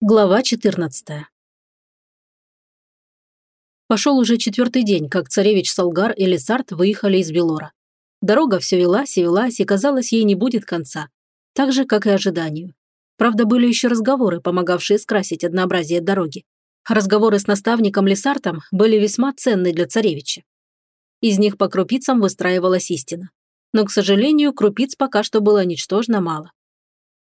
Глава 14 Пошел уже четвертый день, как царевич Салгар и Лесард выехали из Белора. Дорога все велась и велась, и казалось, ей не будет конца. Так же, как и ожиданию. Правда, были еще разговоры, помогавшие скрасить однообразие дороги. Разговоры с наставником Лесартом были весьма ценны для царевича. Из них по крупицам выстраивалась истина. Но, к сожалению, крупиц пока что было ничтожно мало.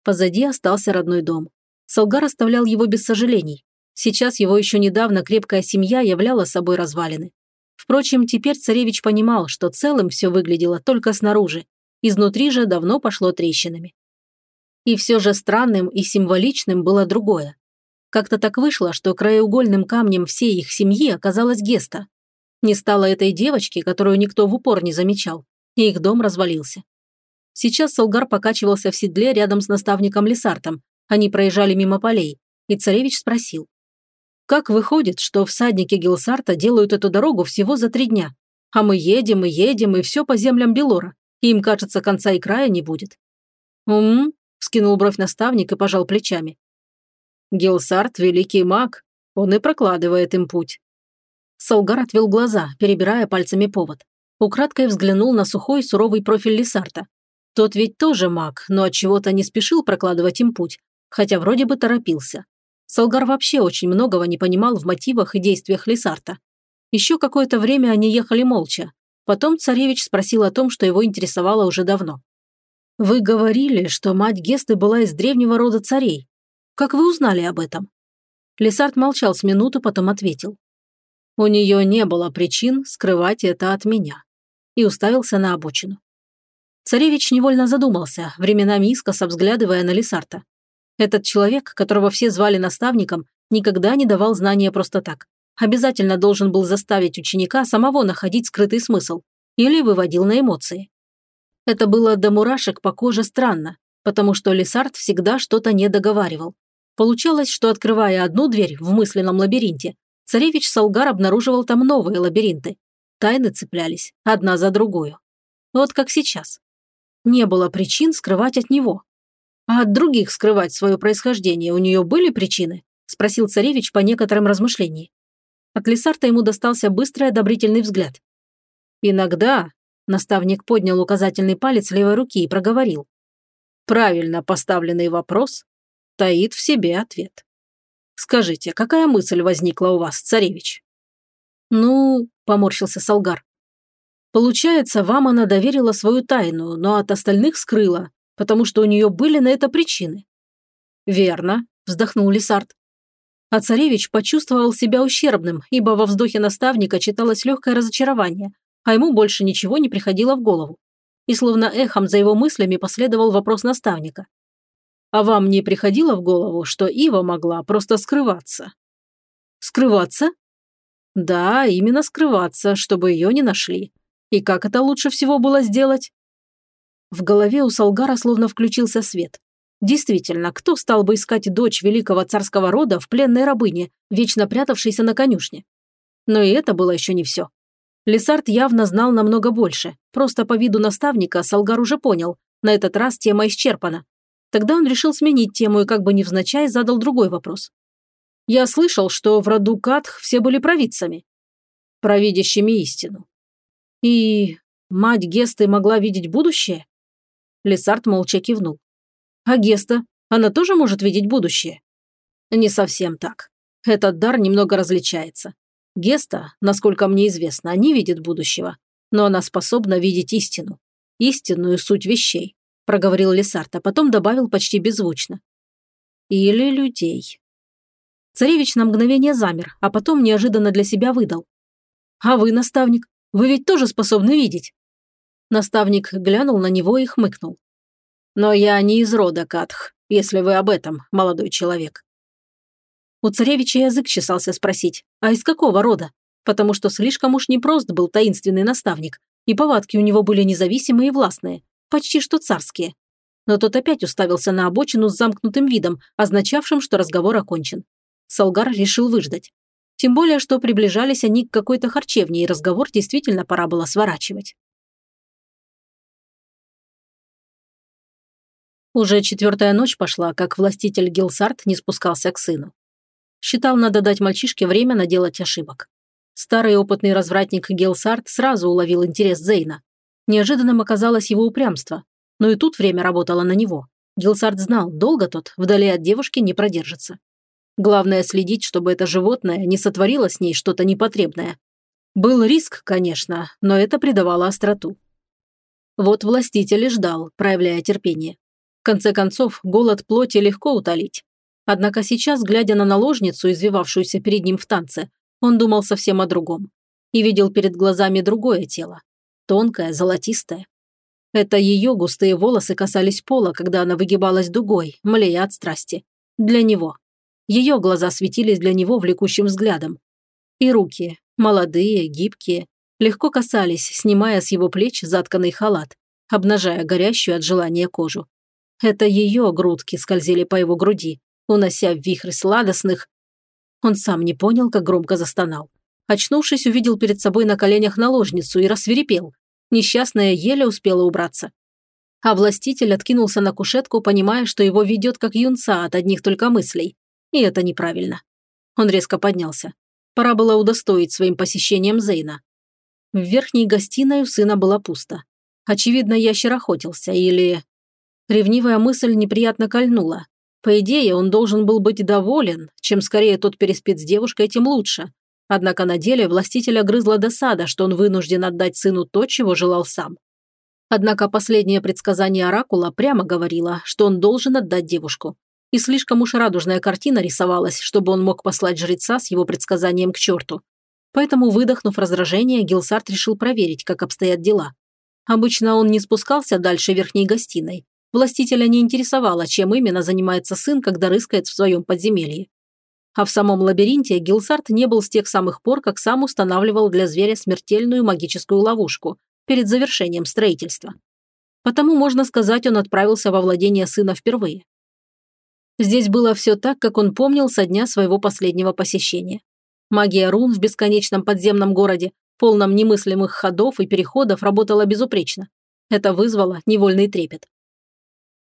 Позади остался родной дом. Салгар оставлял его без сожалений. Сейчас его еще недавно крепкая семья являла собой развалины. Впрочем, теперь царевич понимал, что целым все выглядело только снаружи. Изнутри же давно пошло трещинами. И все же странным и символичным было другое. Как-то так вышло, что краеугольным камнем всей их семьи оказалась Геста. Не стало этой девочки, которую никто в упор не замечал, и их дом развалился. Сейчас Солгар покачивался в седле рядом с наставником Лесартом, они проезжали мимо полей, и царевич спросил. «Как выходит, что всадники Гилсарта делают эту дорогу всего за три дня? А мы едем и едем, и все по землям Белора, им, кажется, конца и края не будет». «Ум?» – вскинул бровь наставник и пожал плечами. «Гилсарт – великий маг, он и прокладывает им путь». Солгар отвел глаза, перебирая пальцами повод. Украдкой взглянул на сухой суровый профиль Лесарта. Тот ведь тоже маг, но от чего то не спешил прокладывать им путь, хотя вроде бы торопился. Солгар вообще очень многого не понимал в мотивах и действиях Лисарта. Еще какое-то время они ехали молча. Потом царевич спросил о том, что его интересовало уже давно. «Вы говорили, что мать Гесты была из древнего рода царей. Как вы узнали об этом?» Лисарт молчал с минуту, потом ответил. «У нее не было причин скрывать это от меня». И уставился на обочину. Царевич невольно задумался, временами искоса взглядывая на Лисарта. Этот человек, которого все звали наставником, никогда не давал знания просто так. Обязательно должен был заставить ученика самого находить скрытый смысл или выводил на эмоции. Это было до мурашек по коже странно, потому что Лесард всегда что-то не договаривал. Получалось, что открывая одну дверь в мысленном лабиринте, царевич Салгар обнаруживал там новые лабиринты. Тайны цеплялись, одна за другую. Вот как сейчас. Не было причин скрывать от него. «А от других скрывать свое происхождение у нее были причины?» – спросил царевич по некоторым размышлениям. От Лисарта ему достался быстрый одобрительный взгляд. «Иногда», – наставник поднял указательный палец левой руки и проговорил, «правильно поставленный вопрос таит в себе ответ. Скажите, какая мысль возникла у вас, царевич?» «Ну», – поморщился Солгар, «получается, вам она доверила свою тайну, но от остальных скрыла, потому что у нее были на это причины. «Верно», – вздохнул Лисард. А царевич почувствовал себя ущербным, ибо во вздохе наставника читалось легкое разочарование, а ему больше ничего не приходило в голову. И словно эхом за его мыслями последовал вопрос наставника. «А вам не приходило в голову, что Ива могла просто скрываться?» «Скрываться?» «Да, именно скрываться, чтобы ее не нашли. И как это лучше всего было сделать?» В голове у Салгара словно включился свет. Действительно, кто стал бы искать дочь великого царского рода в пленной рабыне, вечно прятавшейся на конюшне? Но и это было еще не все. Лесард явно знал намного больше. Просто по виду наставника Салгар уже понял, на этот раз тема исчерпана. Тогда он решил сменить тему и как бы невзначай задал другой вопрос. «Я слышал, что в роду Катх все были провидцами, провидящими истину. И мать Гесты могла видеть будущее?» Лесард молча кивнул. «А Геста? Она тоже может видеть будущее?» «Не совсем так. Этот дар немного различается. Геста, насколько мне известно, не видит будущего, но она способна видеть истину. Истинную суть вещей», – проговорил Лесард, а потом добавил почти беззвучно. «Или людей». Царевич на мгновение замер, а потом неожиданно для себя выдал. «А вы, наставник, вы ведь тоже способны видеть?» Наставник глянул на него и хмыкнул. «Но я не из рода Катх, если вы об этом, молодой человек». У царевича язык чесался спросить, а из какого рода? Потому что слишком уж непрост был таинственный наставник, и повадки у него были независимые и властные, почти что царские. Но тот опять уставился на обочину с замкнутым видом, означавшим, что разговор окончен. Солгар решил выждать. Тем более, что приближались они к какой-то харчевне, и разговор действительно пора было сворачивать. Уже четвертая ночь пошла, как властитель Гилсарт не спускался к сыну. Считал, надо дать мальчишке время наделать ошибок. Старый опытный развратник Гилсарт сразу уловил интерес Зейна. Неожиданным оказалось его упрямство. Но и тут время работало на него. Гилсарт знал, долго тот вдали от девушки не продержится. Главное следить, чтобы это животное не сотворило с ней что-то непотребное. Был риск, конечно, но это придавало остроту. Вот властитель и ждал, проявляя терпение. Конце концов, голод плоти легко утолить. Однако сейчас, глядя на наложницу, извивавшуюся перед ним в танце, он думал совсем о другом. И видел перед глазами другое тело. Тонкое, золотистое. Это ее густые волосы касались пола, когда она выгибалась дугой, млея от страсти. Для него. Ее глаза светились для него влекущим взглядом. И руки, молодые, гибкие, легко касались, снимая с его плеч затканный халат, обнажая горящую от желания кожу. Это ее грудки скользили по его груди, унося в вихрь сладостных. Он сам не понял, как громко застонал. Очнувшись, увидел перед собой на коленях наложницу и рассверепел. Несчастная еле успела убраться. А властитель откинулся на кушетку, понимая, что его ведет как юнца от одних только мыслей. И это неправильно. Он резко поднялся. Пора было удостоить своим посещением Зейна. В верхней гостиной у сына было пусто. Очевидно, ящер охотился, или... Ревнивая мысль неприятно кольнула. По идее, он должен был быть доволен. Чем скорее тот переспит с девушкой, тем лучше. Однако на деле властителя грызла досада, что он вынужден отдать сыну то, чего желал сам. Однако последнее предсказание Оракула прямо говорило, что он должен отдать девушку. И слишком уж радужная картина рисовалась, чтобы он мог послать жреца с его предсказанием к черту. Поэтому, выдохнув раздражение, Гилсарт решил проверить, как обстоят дела. Обычно он не спускался дальше верхней гостиной. Властителя не интересовало, чем именно занимается сын, когда рыскает в своем подземелье. А в самом лабиринте Гилсарт не был с тех самых пор, как сам устанавливал для зверя смертельную магическую ловушку перед завершением строительства. Потому, можно сказать, он отправился во владение сына впервые. Здесь было все так, как он помнил со дня своего последнего посещения. Магия рун в бесконечном подземном городе, полном немыслимых ходов и переходов, работала безупречно. Это вызвало невольный трепет.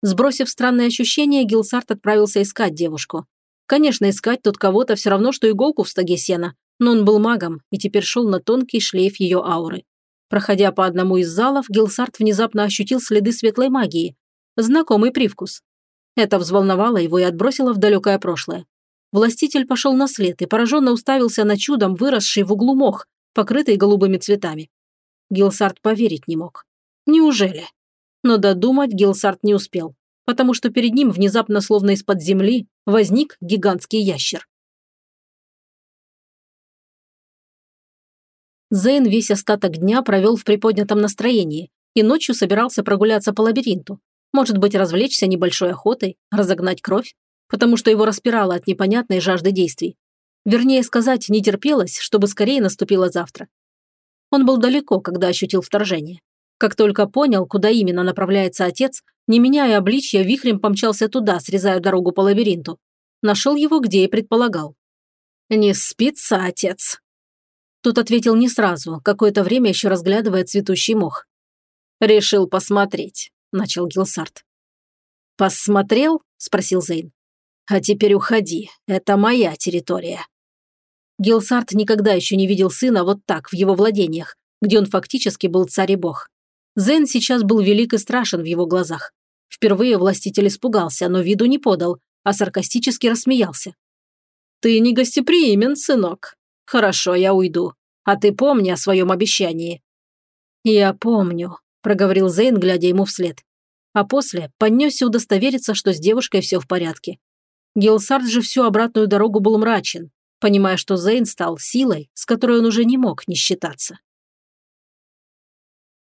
Сбросив странные ощущения, Гилсарт отправился искать девушку. Конечно, искать тут кого-то все равно, что иголку в стоге сена, но он был магом и теперь шел на тонкий шлейф ее ауры. Проходя по одному из залов, Гилсарт внезапно ощутил следы светлой магии. Знакомый привкус. Это взволновало его и отбросило в далекое прошлое. Властитель пошел на след и пораженно уставился на чудом выросший в углу мох, покрытый голубыми цветами. Гилсарт поверить не мог. Неужели? Но додумать Гилсарт не успел потому что перед ним внезапно, словно из-под земли, возник гигантский ящер. Зейн весь остаток дня провел в приподнятом настроении и ночью собирался прогуляться по лабиринту. Может быть, развлечься небольшой охотой, разогнать кровь, потому что его распирало от непонятной жажды действий. Вернее сказать, не терпелось, чтобы скорее наступило завтра. Он был далеко, когда ощутил вторжение. Как только понял, куда именно направляется отец, не меняя обличья, вихрем помчался туда, срезая дорогу по лабиринту. Нашел его, где и предполагал. «Не спится, отец?» Тут ответил не сразу, какое-то время еще разглядывая цветущий мох. «Решил посмотреть», – начал Гилсарт. «Посмотрел?» – спросил Зейн. «А теперь уходи, это моя территория». Гилсарт никогда еще не видел сына вот так, в его владениях, где он фактически был царь и бог. Зейн сейчас был велик и страшен в его глазах. Впервые властитель испугался, но виду не подал, а саркастически рассмеялся. «Ты не гостеприимен, сынок. Хорошо, я уйду. А ты помни о своем обещании». «Я помню», – проговорил Зейн, глядя ему вслед. А после поднесся удостовериться, что с девушкой все в порядке. Гилсард же всю обратную дорогу был мрачен, понимая, что Зейн стал силой, с которой он уже не мог не считаться.